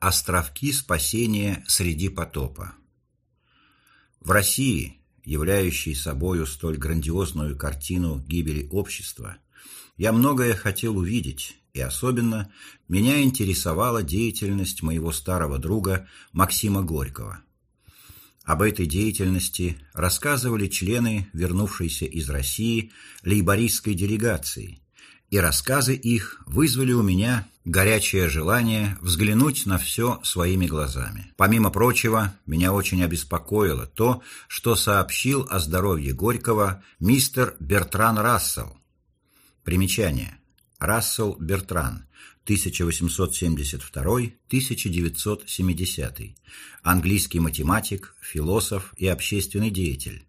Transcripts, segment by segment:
Островки спасения среди потопа. В России, являющей собою столь грандиозную картину гибели общества, я многое хотел увидеть, и особенно меня интересовала деятельность моего старого друга Максима Горького. Об этой деятельности рассказывали члены вернувшейся из России лейбористской делегации, и рассказы их вызвали у меня горячее желание взглянуть на все своими глазами. Помимо прочего, меня очень обеспокоило то, что сообщил о здоровье Горького мистер Бертран Рассел. Примечание. Рассел Бертран, 1872-1970, английский математик, философ и общественный деятель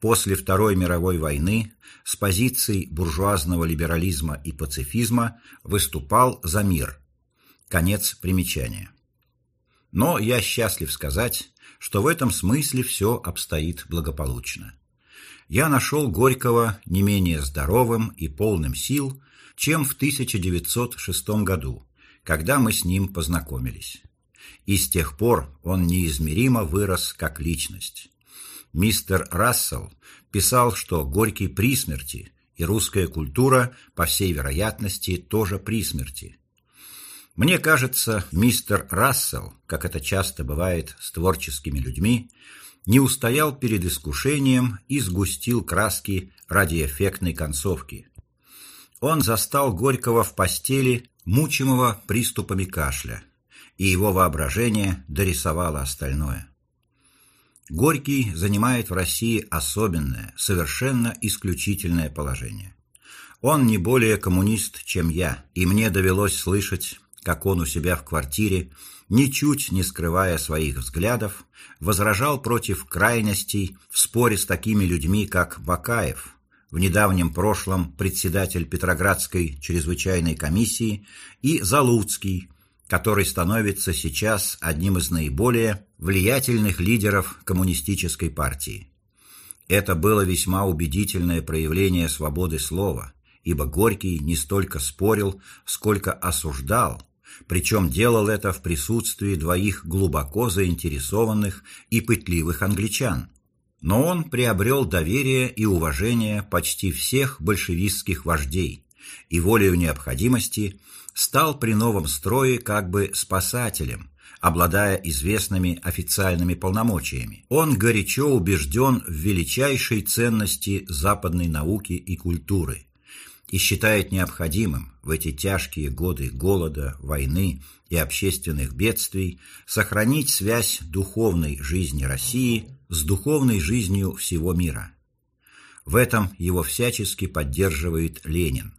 после Второй мировой войны с позиций буржуазного либерализма и пацифизма выступал за мир. Конец примечания. Но я счастлив сказать, что в этом смысле все обстоит благополучно. Я нашел Горького не менее здоровым и полным сил, чем в 1906 году, когда мы с ним познакомились. И с тех пор он неизмеримо вырос как личность. Мистер Рассел писал, что Горький при смерти, и русская культура, по всей вероятности, тоже при смерти. Мне кажется, мистер Рассел, как это часто бывает с творческими людьми, не устоял перед искушением и сгустил краски ради эффектной концовки. Он застал Горького в постели, мучимого приступами кашля, и его воображение дорисовало остальное. Горький занимает в России особенное, совершенно исключительное положение. Он не более коммунист, чем я, и мне довелось слышать, как он у себя в квартире, ничуть не скрывая своих взглядов, возражал против крайностей в споре с такими людьми, как Бакаев, в недавнем прошлом председатель Петроградской чрезвычайной комиссии, и Залуцкий, который становится сейчас одним из наиболее влиятельных лидеров коммунистической партии. Это было весьма убедительное проявление свободы слова, ибо Горький не столько спорил, сколько осуждал, причем делал это в присутствии двоих глубоко заинтересованных и пытливых англичан. Но он приобрел доверие и уважение почти всех большевистских вождей и волею необходимости стал при новом строе как бы спасателем, обладая известными официальными полномочиями. Он горячо убежден в величайшей ценности западной науки и культуры и считает необходимым в эти тяжкие годы голода, войны и общественных бедствий сохранить связь духовной жизни России с духовной жизнью всего мира. В этом его всячески поддерживает Ленин.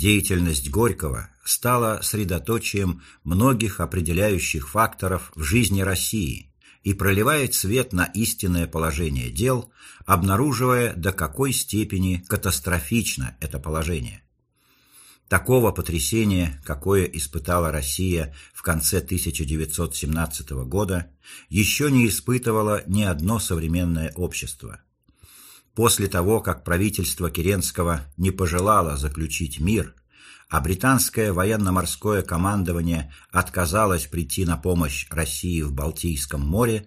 Деятельность Горького стала средоточием многих определяющих факторов в жизни России и проливает свет на истинное положение дел, обнаруживая, до какой степени катастрофично это положение. Такого потрясения, какое испытала Россия в конце 1917 года, еще не испытывало ни одно современное общество – После того, как правительство Керенского не пожелало заключить мир, а британское военно-морское командование отказалось прийти на помощь России в Балтийском море,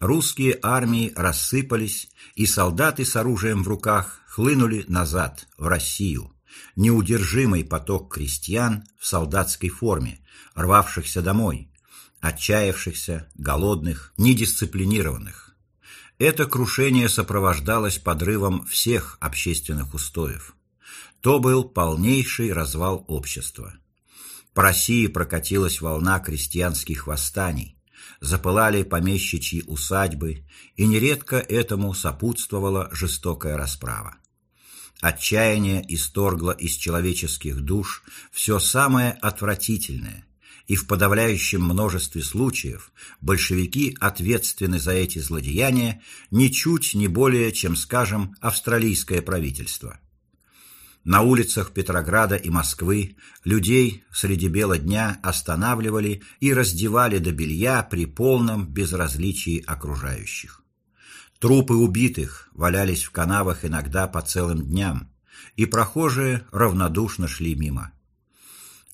русские армии рассыпались, и солдаты с оружием в руках хлынули назад, в Россию. Неудержимый поток крестьян в солдатской форме, рвавшихся домой, отчаявшихся, голодных, недисциплинированных. Это крушение сопровождалось подрывом всех общественных устоев. То был полнейший развал общества. По России прокатилась волна крестьянских восстаний, запылали помещичьи усадьбы, и нередко этому сопутствовала жестокая расправа. Отчаяние исторгло из человеческих душ все самое отвратительное, и в подавляющем множестве случаев большевики ответственны за эти злодеяния ничуть не более, чем, скажем, австралийское правительство. На улицах Петрограда и Москвы людей среди бела дня останавливали и раздевали до белья при полном безразличии окружающих. Трупы убитых валялись в канавах иногда по целым дням, и прохожие равнодушно шли мимо.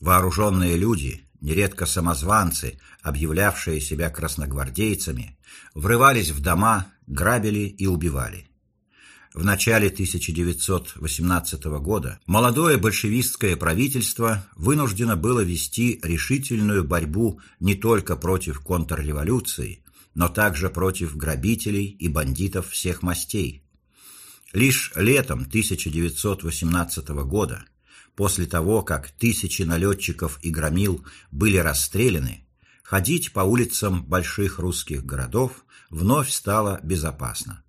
Вооруженные люди, нередко самозванцы, объявлявшие себя красногвардейцами, врывались в дома, грабили и убивали. В начале 1918 года молодое большевистское правительство вынуждено было вести решительную борьбу не только против контрреволюции, но также против грабителей и бандитов всех мастей. Лишь летом 1918 года После того, как тысячи налетчиков и громил были расстреляны, ходить по улицам больших русских городов вновь стало безопасно.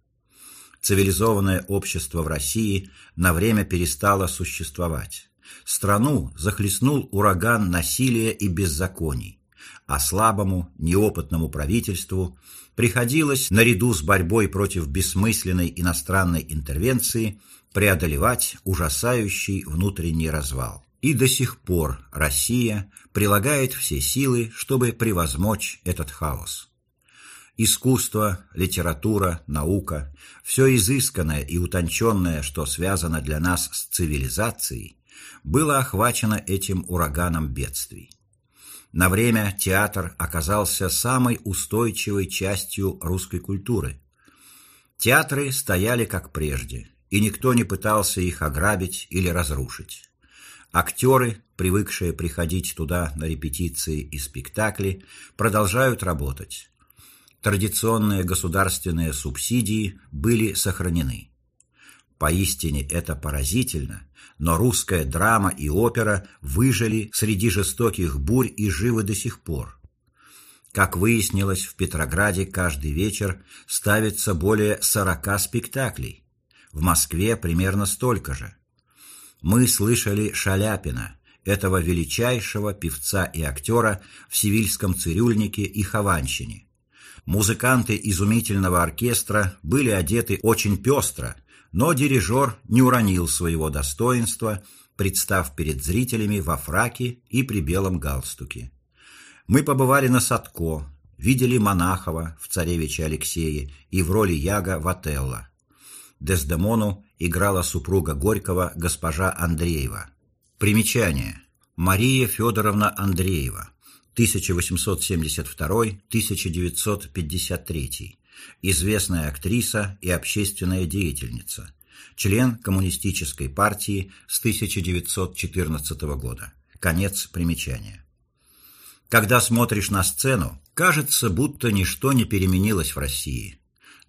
Цивилизованное общество в России на время перестало существовать. Страну захлестнул ураган насилия и беззаконий, а слабому, неопытному правительству приходилось наряду с борьбой против бессмысленной иностранной интервенции преодолевать ужасающий внутренний развал. И до сих пор Россия прилагает все силы, чтобы превозмочь этот хаос. Искусство, литература, наука, все изысканное и утонченное, что связано для нас с цивилизацией, было охвачено этим ураганом бедствий. На время театр оказался самой устойчивой частью русской культуры. Театры стояли как прежде, и никто не пытался их ограбить или разрушить. Актеры, привыкшие приходить туда на репетиции и спектакли, продолжают работать. Традиционные государственные субсидии были сохранены. Поистине это поразительно, но русская драма и опера выжили среди жестоких бурь и живы до сих пор. Как выяснилось, в Петрограде каждый вечер ставится более 40 спектаклей в Москве примерно столько же. Мы слышали Шаляпина, этого величайшего певца и актера в Севильском цирюльнике и Хованщине. Музыканты изумительного оркестра были одеты очень пестро, но дирижер не уронил своего достоинства, представ перед зрителями во фраке и при белом галстуке. Мы побывали на Садко, видели Монахова в «Царевиче Алексее» и в роли Яга в «Отелло». Дездемону играла супруга Горького госпожа Андреева. Примечание. Мария Федоровна Андреева, 1872-1953, известная актриса и общественная деятельница, член Коммунистической партии с 1914 года. Конец примечания. Когда смотришь на сцену, кажется, будто ничто не переменилось в России.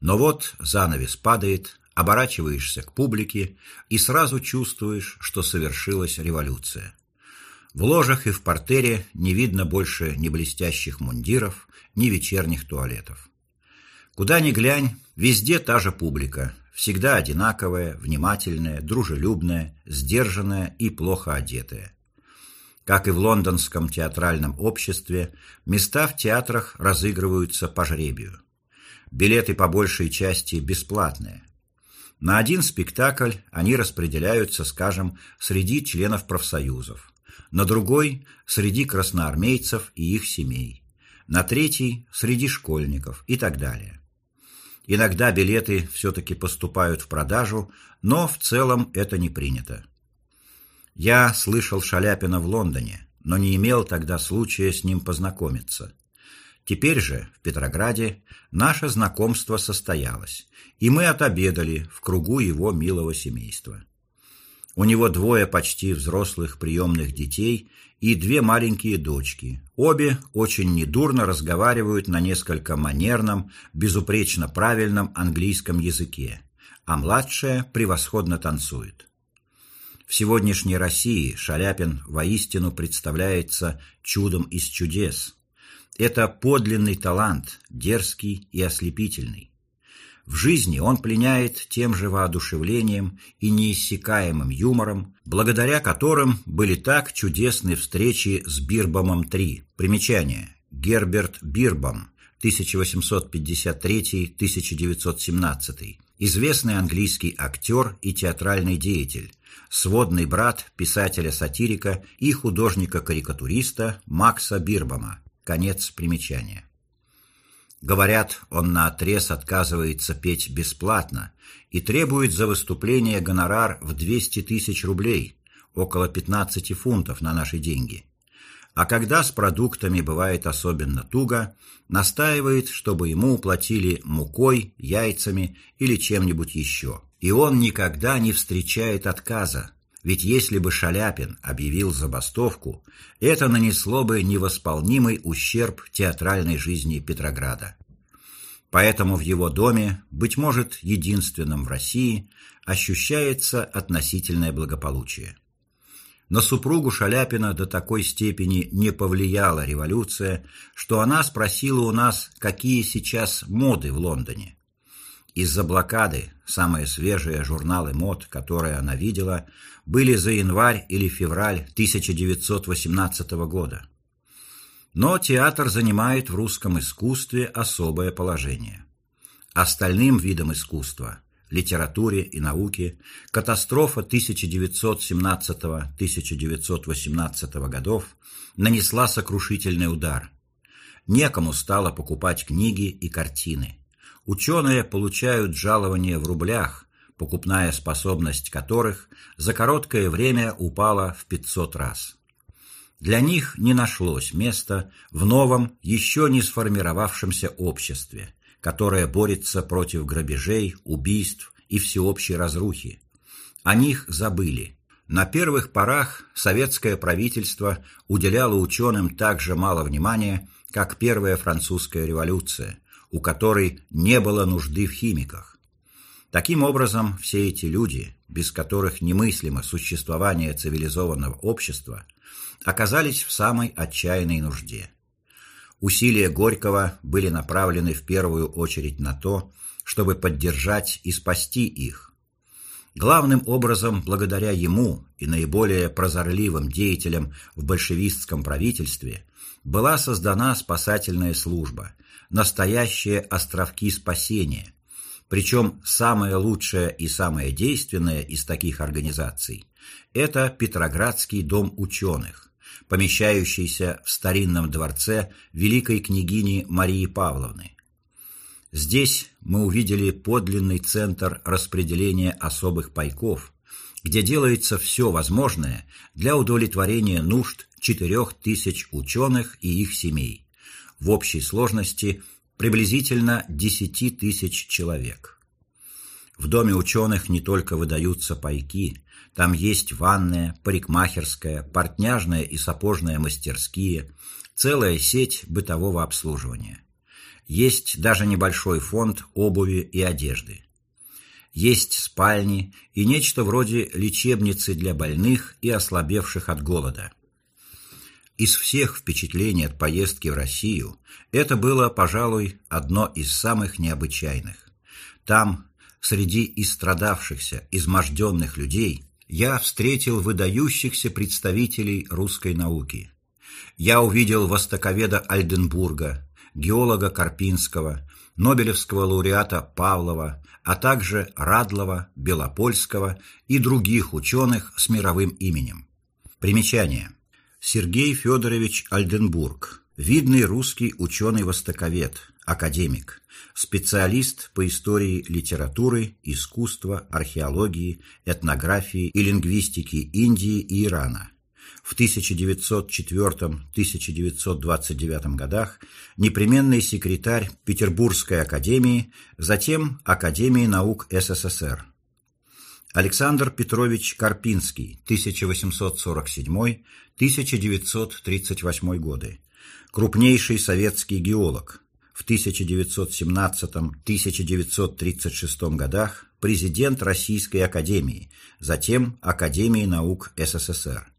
Но вот занавес падает, оборачиваешься к публике и сразу чувствуешь, что совершилась революция. В ложах и в портере не видно больше ни блестящих мундиров, ни вечерних туалетов. Куда ни глянь, везде та же публика, всегда одинаковая, внимательная, дружелюбная, сдержанная и плохо одетая. Как и в лондонском театральном обществе, места в театрах разыгрываются по жребию. Билеты по большей части бесплатные. На один спектакль они распределяются, скажем, среди членов профсоюзов, на другой – среди красноармейцев и их семей, на третий – среди школьников и так далее. Иногда билеты все-таки поступают в продажу, но в целом это не принято. Я слышал Шаляпина в Лондоне, но не имел тогда случая с ним познакомиться. Теперь же, в Петрограде, наше знакомство состоялось, и мы отобедали в кругу его милого семейства. У него двое почти взрослых приемных детей и две маленькие дочки. Обе очень недурно разговаривают на несколько манерном, безупречно правильном английском языке, а младшая превосходно танцует. В сегодняшней России Шаляпин воистину представляется чудом из чудес – это подлинный талант, дерзкий и ослепительный. В жизни он пленяет тем же воодушевлением и неиссякаемым юмором, благодаря которым были так чудесны встречи с Бирбомом-3. Примечание. Герберт Бирбом, 1853-1917. Известный английский актер и театральный деятель, сводный брат писателя-сатирика и художника-карикатуриста Макса Бирбома, Конец примечания. Говорят, он наотрез отказывается петь бесплатно и требует за выступление гонорар в 200 тысяч рублей, около 15 фунтов на наши деньги. а когда с продуктами бывает особенно туго, настаивает, чтобы ему уплатили мукой, яйцами или чем-нибудь еще. И он никогда не встречает отказа, ведь если бы Шаляпин объявил забастовку, это нанесло бы невосполнимый ущерб театральной жизни Петрограда. Поэтому в его доме, быть может, единственном в России, ощущается относительное благополучие. На супругу Шаляпина до такой степени не повлияла революция, что она спросила у нас, какие сейчас моды в Лондоне. Из-за блокады самые свежие журналы мод, которые она видела, были за январь или февраль 1918 года. Но театр занимает в русском искусстве особое положение. Остальным видам искусства литературе и науке катастрофа 1917-1918 годов нанесла сокрушительный удар. Некому стало покупать книги и картины. Ученые получают жалования в рублях, покупная способность которых за короткое время упала в 500 раз. Для них не нашлось места в новом, еще не сформировавшемся обществе, которая борется против грабежей, убийств и всеобщей разрухи. О них забыли. На первых порах советское правительство уделяло ученым так же мало внимания, как первая французская революция, у которой не было нужды в химиках. Таким образом, все эти люди, без которых немыслимо существование цивилизованного общества, оказались в самой отчаянной нужде. Усилия Горького были направлены в первую очередь на то, чтобы поддержать и спасти их. Главным образом, благодаря ему и наиболее прозорливым деятелям в большевистском правительстве была создана спасательная служба, настоящие островки спасения. Причем самое лучшее и самое действенное из таких организаций это Петроградский дом ученых помещающийся в старинном дворце великой княгини Марии Павловны. Здесь мы увидели подлинный центр распределения особых пайков, где делается все возможное для удовлетворения нужд четырех тысяч ученых и их семей, в общей сложности приблизительно 10 тысяч человек. В доме ученых не только выдаются пайки, там есть ванная, парикмахерская, портняжная и сапожная мастерские, целая сеть бытового обслуживания. Есть даже небольшой фонд обуви и одежды. Есть спальни и нечто вроде лечебницы для больных и ослабевших от голода. Из всех впечатлений от поездки в Россию это было, пожалуй, одно из самых необычайных. Там, среди истрадавшихся, изможденных людей, я встретил выдающихся представителей русской науки. Я увидел востоковеда Альденбурга, геолога Карпинского, Нобелевского лауреата Павлова, а также Радлова, Белопольского и других ученых с мировым именем. Примечание. Сергей Федорович Альденбург, видный русский ученый-востоковед, академик, специалист по истории литературы, искусства, археологии, этнографии и лингвистики Индии и Ирана. В 1904-1929 годах непременный секретарь Петербургской академии, затем Академии наук СССР. Александр Петрович Карпинский, 1847-1938 годы. Крупнейший советский геолог, в 1917-1936 годах президент Российской академии, затем Академии наук СССР.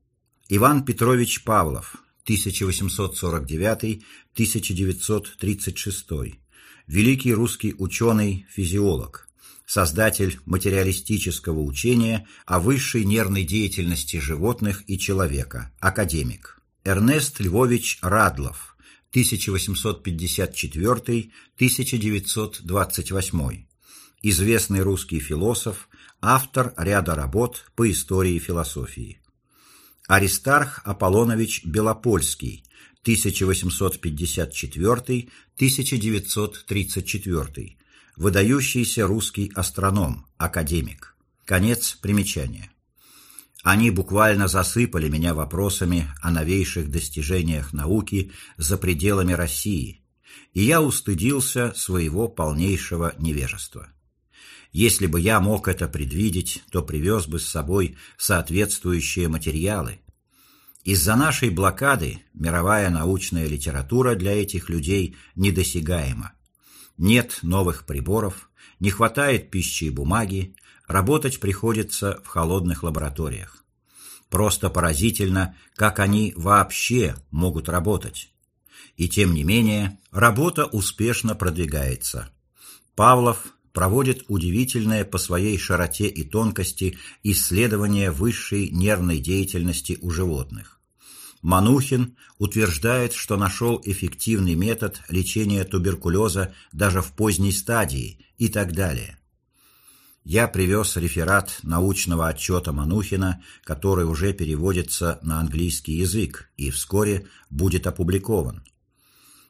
Иван Петрович Павлов, 1849-1936, великий русский ученый-физиолог, создатель материалистического учения о высшей нервной деятельности животных и человека, академик. Эрнест Львович Радлов, 1854-1928, известный русский философ, автор ряда работ по истории философии. Аристарх Аполлонович Белопольский, 1854-1934, выдающийся русский астроном, академик. Конец примечания. Они буквально засыпали меня вопросами о новейших достижениях науки за пределами России, и я устыдился своего полнейшего невежества. Если бы я мог это предвидеть, то привез бы с собой соответствующие материалы. Из-за нашей блокады мировая научная литература для этих людей недосягаема. Нет новых приборов, не хватает пищи и бумаги, работать приходится в холодных лабораториях. Просто поразительно, как они вообще могут работать. И тем не менее, работа успешно продвигается. Павлов проводит удивительное по своей широте и тонкости исследование высшей нервной деятельности у животных. Манухин утверждает, что нашел эффективный метод лечения туберкулеза даже в поздней стадии и так далее. Я привез реферат научного отчета Манухина, который уже переводится на английский язык и вскоре будет опубликован.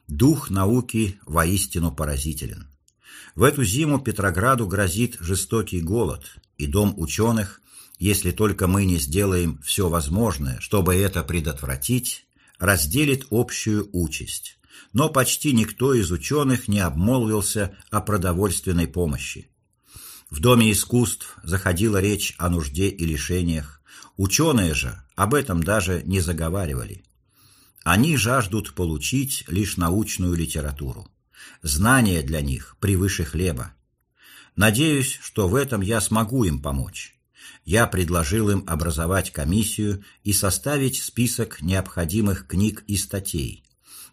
Дух науки воистину поразителен. В эту зиму Петрограду грозит жестокий голод, и дом ученых, если только мы не сделаем все возможное, чтобы это предотвратить, разделит общую участь. Но почти никто из ученых не обмолвился о продовольственной помощи. В Доме искусств заходила речь о нужде и лишениях. Ученые же об этом даже не заговаривали. Они жаждут получить лишь научную литературу. Знание для них превыше хлеба. Надеюсь, что в этом я смогу им помочь. Я предложил им образовать комиссию и составить список необходимых книг и статей.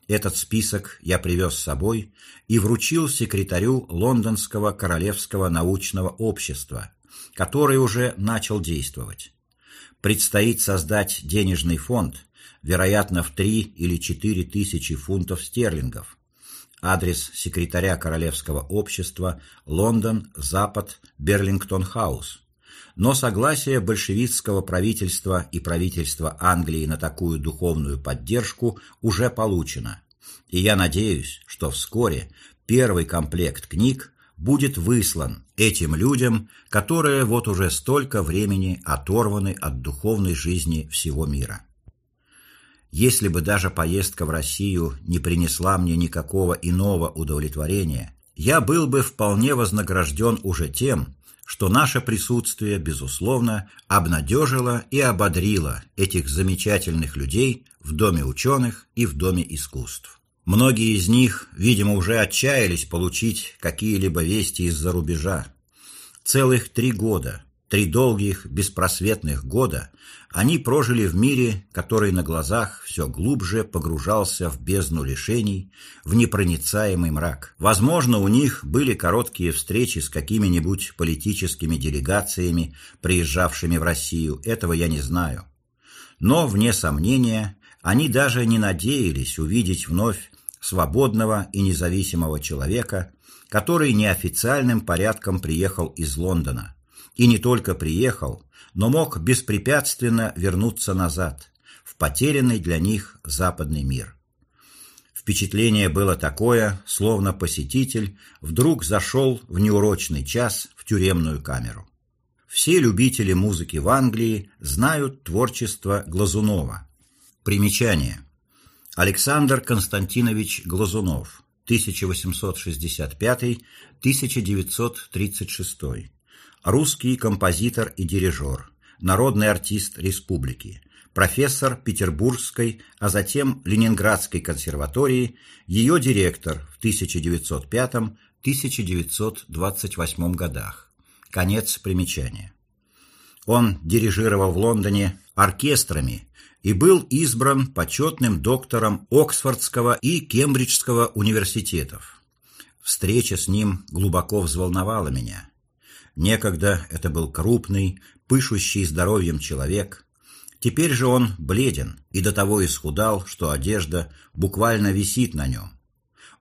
Этот список я привез с собой и вручил секретарю Лондонского Королевского научного общества, который уже начал действовать. Предстоит создать денежный фонд, вероятно, в 3 или 4 тысячи фунтов стерлингов, Адрес секретаря Королевского общества Лондон, Запад, Берлингтон-хаус. Но согласие большевистского правительства и правительства Англии на такую духовную поддержку уже получено. И я надеюсь, что вскоре первый комплект книг будет выслан этим людям, которые вот уже столько времени оторваны от духовной жизни всего мира. Если бы даже поездка в Россию не принесла мне никакого иного удовлетворения, я был бы вполне вознагражден уже тем, что наше присутствие, безусловно, обнадежило и ободрило этих замечательных людей в Доме ученых и в Доме искусств. Многие из них, видимо, уже отчаялись получить какие-либо вести из-за рубежа. Целых три года Три долгих, беспросветных года они прожили в мире, который на глазах все глубже погружался в бездну лишений, в непроницаемый мрак. Возможно, у них были короткие встречи с какими-нибудь политическими делегациями, приезжавшими в Россию, этого я не знаю. Но, вне сомнения, они даже не надеялись увидеть вновь свободного и независимого человека, который неофициальным порядком приехал из Лондона и не только приехал, но мог беспрепятственно вернуться назад, в потерянный для них западный мир. Впечатление было такое, словно посетитель вдруг зашел в неурочный час в тюремную камеру. Все любители музыки в Англии знают творчество Глазунова. Примечание. Александр Константинович Глазунов, 1865-1936 русский композитор и дирижер, народный артист республики, профессор Петербургской, а затем Ленинградской консерватории, ее директор в 1905-1928 годах. Конец примечания. Он дирижировал в Лондоне оркестрами и был избран почетным доктором Оксфордского и Кембриджского университетов. Встреча с ним глубоко взволновала меня. Некогда это был крупный, пышущий здоровьем человек. Теперь же он бледен и до того исхудал, что одежда буквально висит на нем.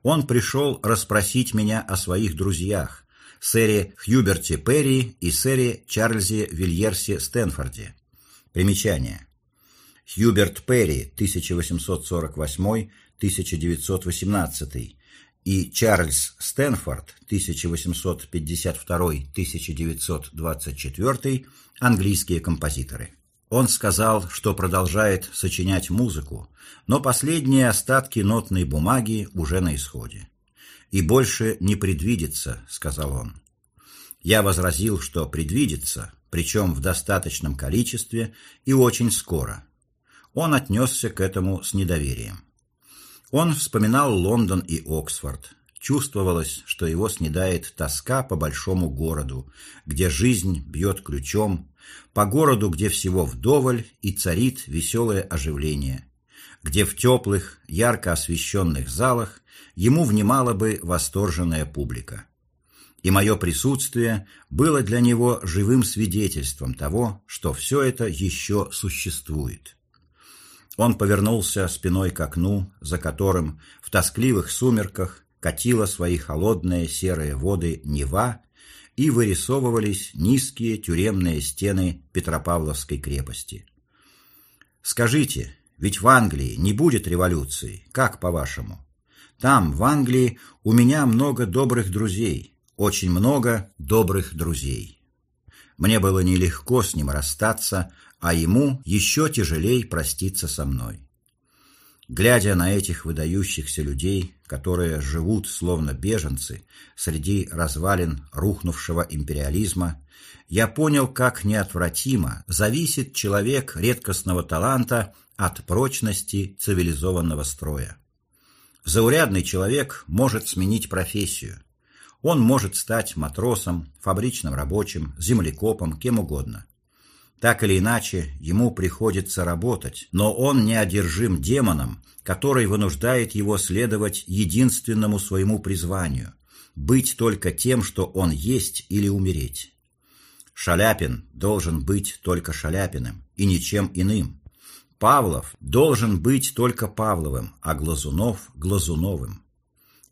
Он пришел расспросить меня о своих друзьях, сэре Хьюберте Перри и сэре Чарльзе Вильерсе Стэнфорде. Примечание. Хьюберт Перри, 1848-1918, и Чарльз Стэнфорд 1852-1924 английские композиторы. Он сказал, что продолжает сочинять музыку, но последние остатки нотной бумаги уже на исходе. «И больше не предвидится», — сказал он. Я возразил, что предвидится, причем в достаточном количестве и очень скоро. Он отнесся к этому с недоверием. Он вспоминал Лондон и Оксфорд. Чувствовалось, что его снедает тоска по большому городу, где жизнь бьет ключом, по городу, где всего вдоволь и царит веселое оживление, где в теплых, ярко освещенных залах ему внимала бы восторженная публика. И мое присутствие было для него живым свидетельством того, что все это еще существует. Он повернулся спиной к окну, за которым в тоскливых сумерках катила свои холодные серые воды Нева и вырисовывались низкие тюремные стены Петропавловской крепости. Скажите, ведь в Англии не будет революции, как по-вашему? Там, в Англии, у меня много добрых друзей, очень много добрых друзей. Мне было нелегко с ним расстаться, а ему еще тяжелей проститься со мной. Глядя на этих выдающихся людей, которые живут словно беженцы среди развалин рухнувшего империализма, я понял, как неотвратимо зависит человек редкостного таланта от прочности цивилизованного строя. Заурядный человек может сменить профессию. Он может стать матросом, фабричным рабочим, землекопом, кем угодно. Так или иначе, ему приходится работать, но он не одержим демоном, который вынуждает его следовать единственному своему призванию быть только тем, что он есть или умереть. Шаляпин должен быть только Шаляпиным и ничем иным. Павлов должен быть только Павловым, а Глазунов Глазуновым.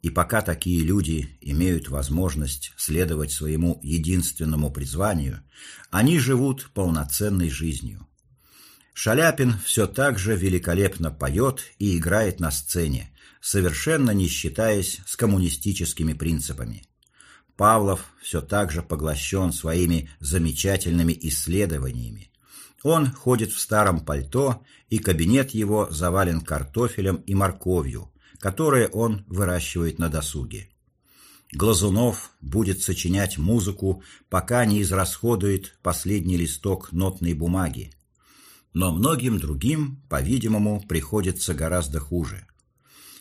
И пока такие люди имеют возможность следовать своему единственному призванию, они живут полноценной жизнью. Шаляпин все так же великолепно поет и играет на сцене, совершенно не считаясь с коммунистическими принципами. Павлов все так же поглощен своими замечательными исследованиями. Он ходит в старом пальто, и кабинет его завален картофелем и морковью, которые он выращивает на досуге. Глазунов будет сочинять музыку, пока не израсходует последний листок нотной бумаги. Но многим другим, по-видимому, приходится гораздо хуже.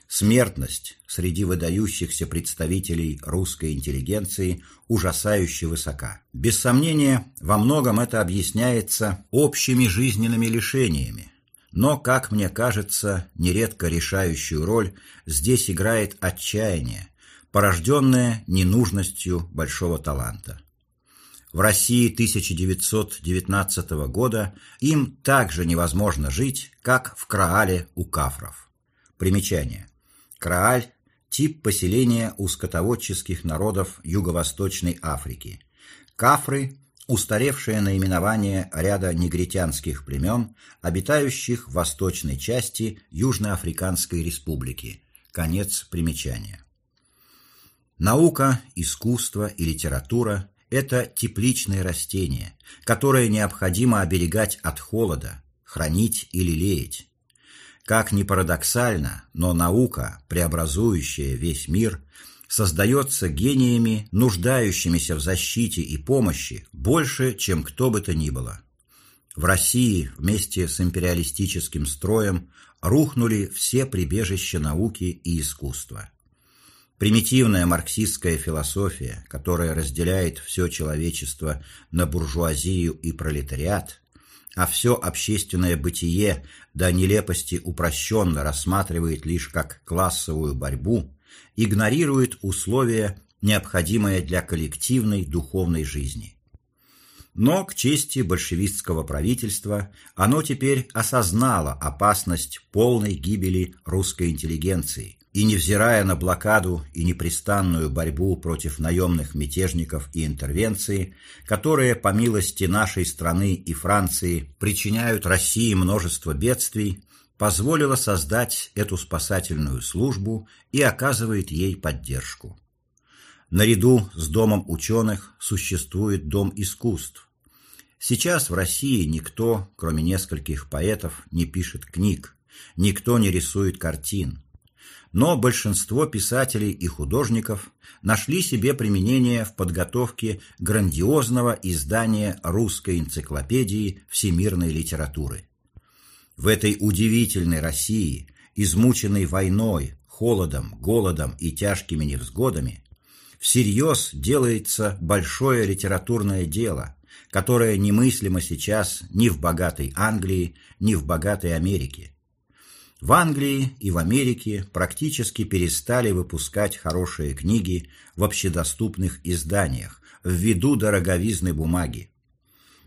Смертность среди выдающихся представителей русской интеллигенции ужасающе высока. Без сомнения, во многом это объясняется общими жизненными лишениями, но, как мне кажется, нередко решающую роль здесь играет отчаяние, порожденное ненужностью большого таланта. В России 1919 года им также невозможно жить, как в Краале у кафров. Примечание. Крааль – тип поселения у скотоводческих народов Юго-Восточной Африки. Кафры устаревшее наименование ряда негритянских племен, обитающих в восточной части Южноафриканской республики. Конец примечания. Наука, искусство и литература – это тепличные растения, которые необходимо оберегать от холода, хранить или лелеять. Как ни парадоксально, но наука, преобразующая весь мир – создается гениями, нуждающимися в защите и помощи больше, чем кто бы то ни было. В России вместе с империалистическим строем рухнули все прибежища науки и искусства. Примитивная марксистская философия, которая разделяет все человечество на буржуазию и пролетариат, а все общественное бытие до нелепости упрощенно рассматривает лишь как классовую борьбу, игнорирует условия, необходимые для коллективной духовной жизни. Но, к чести большевистского правительства, оно теперь осознало опасность полной гибели русской интеллигенции и, невзирая на блокаду и непрестанную борьбу против наемных мятежников и интервенции, которые, по милости нашей страны и Франции, причиняют России множество бедствий, позволила создать эту спасательную службу и оказывает ей поддержку. Наряду с Домом ученых существует Дом искусств. Сейчас в России никто, кроме нескольких поэтов, не пишет книг, никто не рисует картин. Но большинство писателей и художников нашли себе применение в подготовке грандиозного издания русской энциклопедии всемирной литературы. В этой удивительной России, измученной войной, холодом, голодом и тяжкими невзгодами, всерьез делается большое литературное дело, которое немыслимо сейчас ни в богатой Англии, ни в богатой Америке. В Англии и в Америке практически перестали выпускать хорошие книги в общедоступных изданиях ввиду дороговизны бумаги.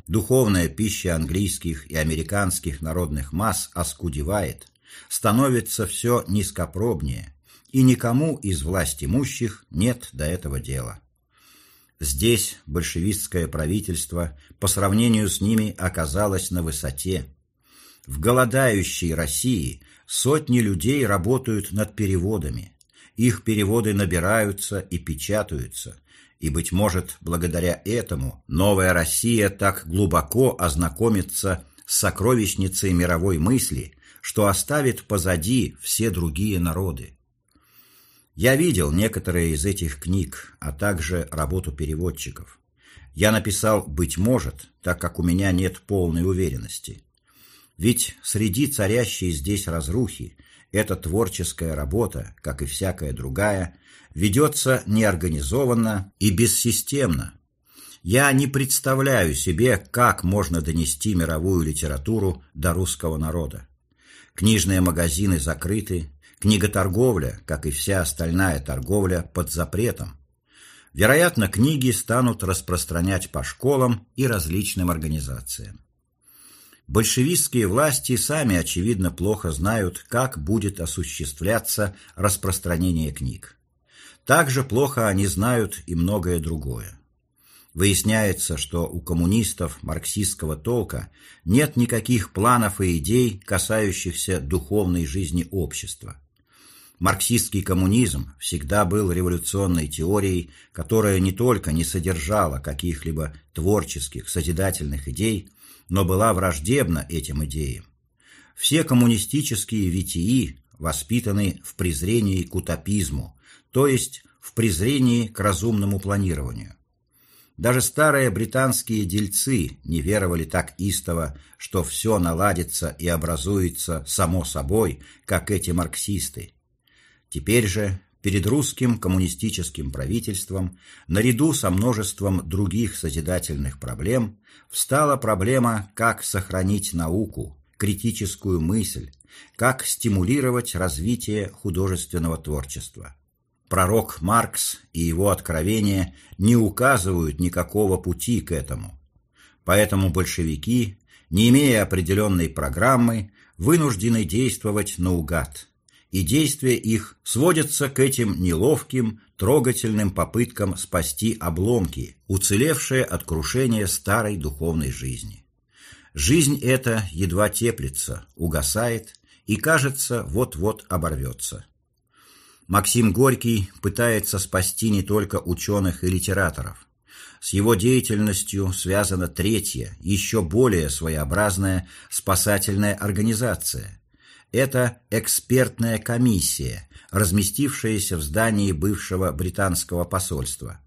Духовная пища английских и американских народных масс оскудевает, становится все низкопробнее, и никому из власть имущих нет до этого дела. Здесь большевистское правительство по сравнению с ними оказалось на высоте. В голодающей России сотни людей работают над переводами. Их переводы набираются и печатаются, и, быть может, благодаря этому новая Россия так глубоко ознакомится с сокровищницей мировой мысли, что оставит позади все другие народы. Я видел некоторые из этих книг, а также работу переводчиков. Я написал «быть может», так как у меня нет полной уверенности. Ведь среди царящей здесь разрухи эта творческая работа, как и всякая другая, ведется неорганизованно и бессистемно. Я не представляю себе, как можно донести мировую литературу до русского народа. Книжные магазины закрыты, книготорговля, как и вся остальная торговля, под запретом. Вероятно, книги станут распространять по школам и различным организациям. Большевистские власти сами, очевидно, плохо знают, как будет осуществляться распространение книг. Также плохо они знают и многое другое. Выясняется, что у коммунистов марксистского толка нет никаких планов и идей, касающихся духовной жизни общества. Марксистский коммунизм всегда был революционной теорией, которая не только не содержала каких-либо творческих, созидательных идей, но была враждебна этим идеям. Все коммунистические витии воспитаны в презрении к утопизму, то есть в презрении к разумному планированию. Даже старые британские дельцы не веровали так истово, что все наладится и образуется само собой, как эти марксисты. Теперь же перед русским коммунистическим правительством, наряду со множеством других созидательных проблем, встала проблема, как сохранить науку, критическую мысль, как стимулировать развитие художественного творчества. Пророк Маркс и его откровения не указывают никакого пути к этому. Поэтому большевики, не имея определенной программы, вынуждены действовать наугад. И действия их сводятся к этим неловким, трогательным попыткам спасти обломки, уцелевшие от крушения старой духовной жизни. Жизнь эта едва теплится, угасает и, кажется, вот-вот оборвется. Максим Горький пытается спасти не только ученых и литераторов. С его деятельностью связана третья, еще более своеобразная спасательная организация. Это экспертная комиссия, разместившаяся в здании бывшего британского посольства.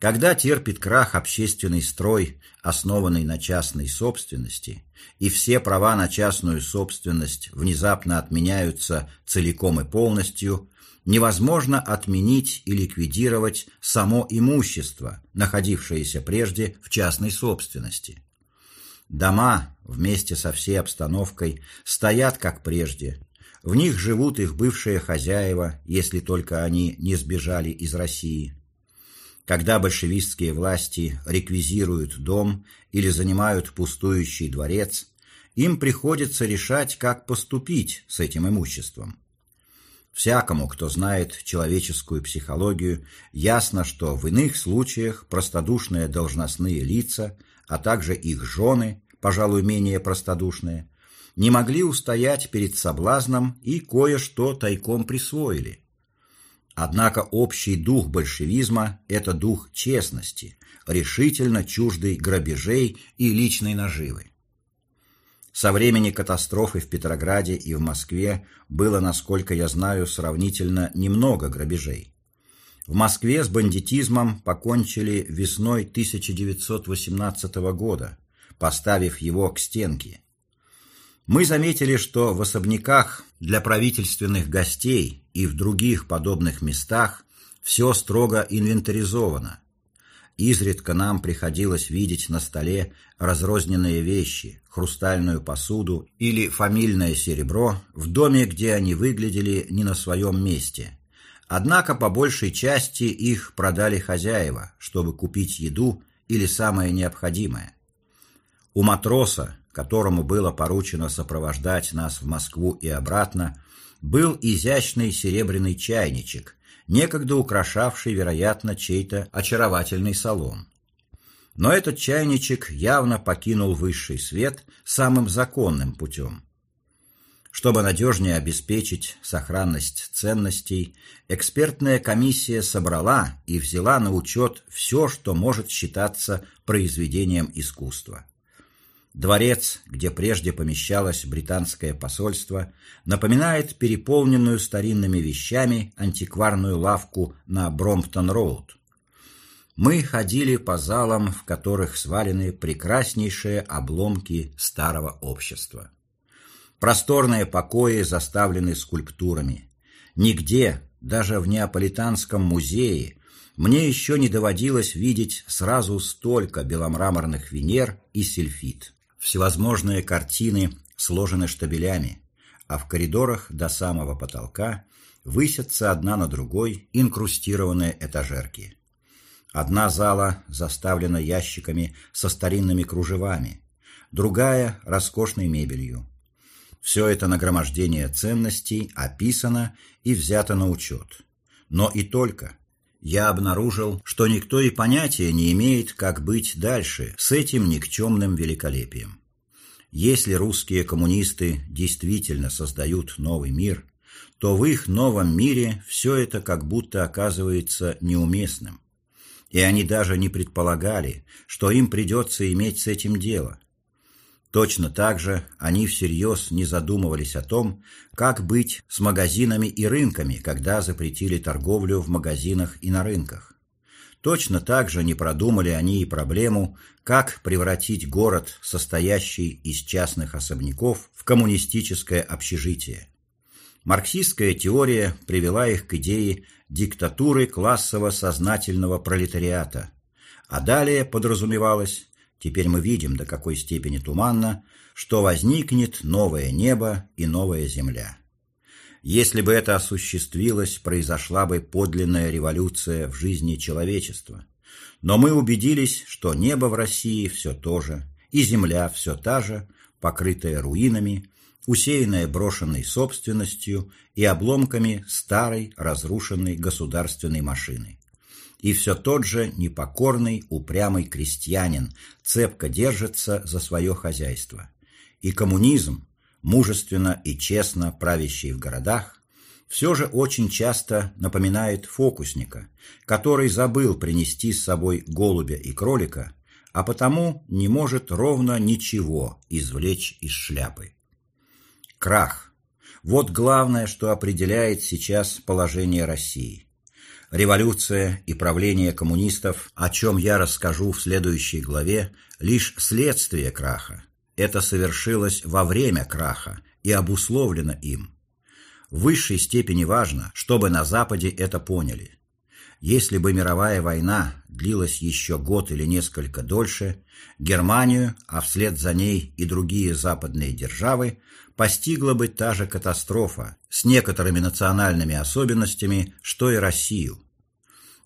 Когда терпит крах общественный строй, основанный на частной собственности, и все права на частную собственность внезапно отменяются целиком и полностью, невозможно отменить и ликвидировать само имущество, находившееся прежде в частной собственности. Дома вместе со всей обстановкой стоят как прежде. В них живут их бывшие хозяева, если только они не сбежали из России. Когда большевистские власти реквизируют дом или занимают пустующий дворец, им приходится решать, как поступить с этим имуществом. Всякому, кто знает человеческую психологию, ясно, что в иных случаях простодушные должностные лица, а также их жены, пожалуй, менее простодушные, не могли устоять перед соблазном и кое-что тайком присвоили. Однако общий дух большевизма – это дух честности, решительно чуждый грабежей и личной наживы. Со времени катастрофы в Петрограде и в Москве было, насколько я знаю, сравнительно немного грабежей. В Москве с бандитизмом покончили весной 1918 года, поставив его к стенке. Мы заметили, что в особняках для правительственных гостей и в других подобных местах все строго инвентаризовано. Изредка нам приходилось видеть на столе разрозненные вещи, хрустальную посуду или фамильное серебро в доме, где они выглядели не на своем месте. Однако по большей части их продали хозяева, чтобы купить еду или самое необходимое. У матроса, которому было поручено сопровождать нас в Москву и обратно, был изящный серебряный чайничек, некогда украшавший, вероятно, чей-то очаровательный салон. Но этот чайничек явно покинул высший свет самым законным путем. Чтобы надежнее обеспечить сохранность ценностей, экспертная комиссия собрала и взяла на учет все, что может считаться произведением искусства. Дворец, где прежде помещалось британское посольство, напоминает переполненную старинными вещами антикварную лавку на Бромптон-роуд. Мы ходили по залам, в которых свалены прекраснейшие обломки старого общества. Просторные покои заставлены скульптурами. Нигде, даже в Неаполитанском музее, мне еще не доводилось видеть сразу столько беломраморных Венер и сельфид. Всевозможные картины сложены штабелями, а в коридорах до самого потолка высятся одна на другой инкрустированные этажерки. Одна зала заставлена ящиками со старинными кружевами, другая – роскошной мебелью. Все это нагромождение ценностей описано и взято на учет. Но и только – я обнаружил, что никто и понятия не имеет, как быть дальше с этим никчемным великолепием. Если русские коммунисты действительно создают новый мир, то в их новом мире все это как будто оказывается неуместным. И они даже не предполагали, что им придется иметь с этим дело. Точно так же они всерьез не задумывались о том, как быть с магазинами и рынками, когда запретили торговлю в магазинах и на рынках. Точно так же не продумали они и проблему, как превратить город, состоящий из частных особняков, в коммунистическое общежитие. Марксистская теория привела их к идее диктатуры классово-сознательного пролетариата, а далее подразумевалось Теперь мы видим, до какой степени туманно, что возникнет новое небо и новая земля. Если бы это осуществилось, произошла бы подлинная революция в жизни человечества. Но мы убедились, что небо в России все то же, и земля все та же, покрытая руинами, усеянная брошенной собственностью и обломками старой разрушенной государственной машины и все тот же непокорный, упрямый крестьянин цепко держится за свое хозяйство. И коммунизм, мужественно и честно правящий в городах, все же очень часто напоминает фокусника, который забыл принести с собой голубя и кролика, а потому не может ровно ничего извлечь из шляпы. Крах. Вот главное, что определяет сейчас положение России. Революция и правление коммунистов, о чем я расскажу в следующей главе, лишь следствие краха. Это совершилось во время краха и обусловлено им. В высшей степени важно, чтобы на Западе это поняли. Если бы мировая война длилась еще год или несколько дольше, Германию, а вслед за ней и другие западные державы, постигла бы та же катастрофа с некоторыми национальными особенностями, что и Россию.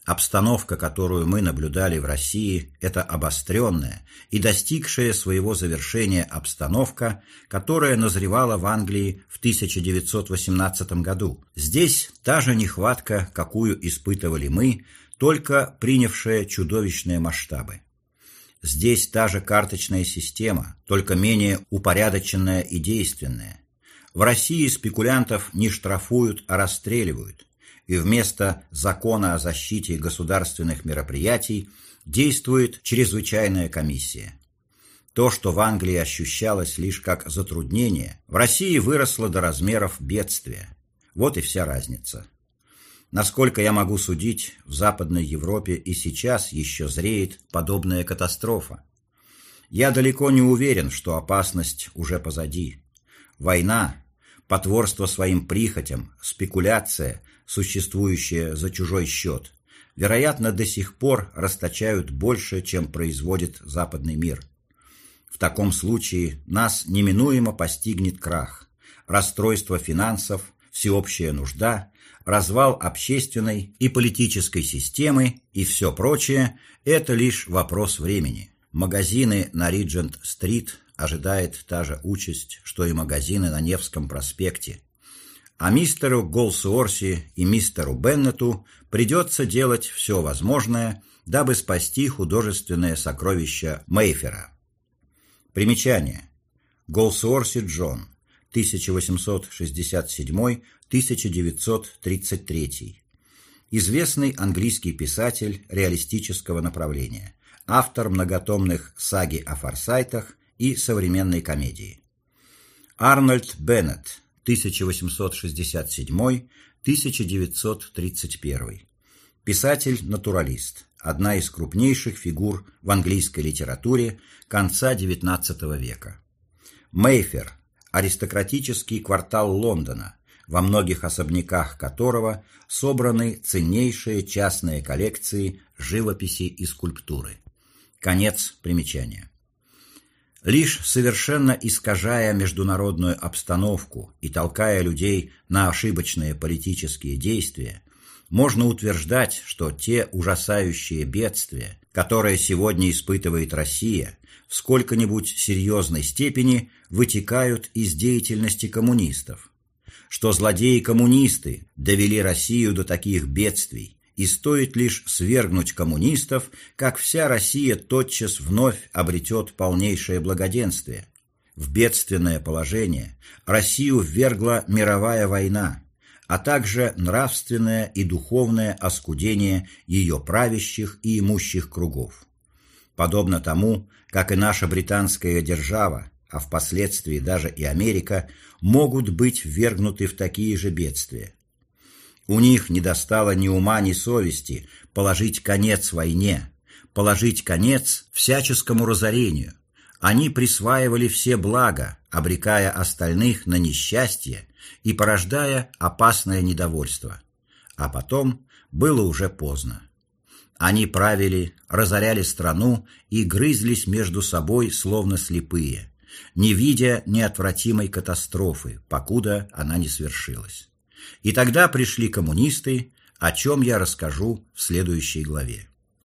Обстановка, которую мы наблюдали в России, это обостренная и достигшая своего завершения обстановка, которая назревала в Англии в 1918 году. Здесь та же нехватка, какую испытывали мы, только принявшая чудовищные масштабы. Здесь та же карточная система, только менее упорядоченная и действенная. В России спекулянтов не штрафуют, а расстреливают. И вместо закона о защите государственных мероприятий действует чрезвычайная комиссия. То, что в Англии ощущалось лишь как затруднение, в России выросло до размеров бедствия. Вот и вся разница. Насколько я могу судить, в Западной Европе и сейчас еще зреет подобная катастрофа. Я далеко не уверен, что опасность уже позади. Война, потворство своим прихотям, спекуляция, существующая за чужой счет, вероятно, до сих пор расточают больше, чем производит западный мир. В таком случае нас неминуемо постигнет крах, расстройство финансов, всеобщая нужда, развал общественной и политической системы и все прочее – это лишь вопрос времени. Магазины на Риджент-стрит ожидает та же участь, что и магазины на Невском проспекте. А мистеру Голсуорси и мистеру Беннету придется делать все возможное, дабы спасти художественное сокровище Мейфера. Примечание. Голсуорси Джон, 1867-1933. Известный английский писатель реалистического направления, автор многотомных саги о форсайтах и современной комедии. Арнольд Беннет, 1867-1931. Писатель-натуралист, одна из крупнейших фигур в английской литературе конца XIX века. Мейфер – аристократический квартал Лондона, во многих особняках которого собраны ценнейшие частные коллекции живописи и скульптуры. Конец примечания. Лишь совершенно искажая международную обстановку и толкая людей на ошибочные политические действия, можно утверждать, что те ужасающие бедствия, которые сегодня испытывает Россия, в сколько-нибудь серьезной степени вытекают из деятельности коммунистов, что злодеи-коммунисты довели Россию до таких бедствий, и стоит лишь свергнуть коммунистов, как вся Россия тотчас вновь обретет полнейшее благоденствие. В бедственное положение Россию ввергла мировая война, а также нравственное и духовное оскудение ее правящих и имущих кругов. Подобно тому, как и наша британская держава, а впоследствии даже и Америка, могут быть ввергнуты в такие же бедствия. У них не достало ни ума, ни совести положить конец войне, положить конец всяческому разорению. Они присваивали все блага, обрекая остальных на несчастье и порождая опасное недовольство. А потом было уже поздно. Они правили, разоряли страну и грызлись между собой, словно слепые, не видя неотвратимой катастрофы, покуда она не свершилась. И тогда пришли коммунисты, о чем я расскажу в следующей главе.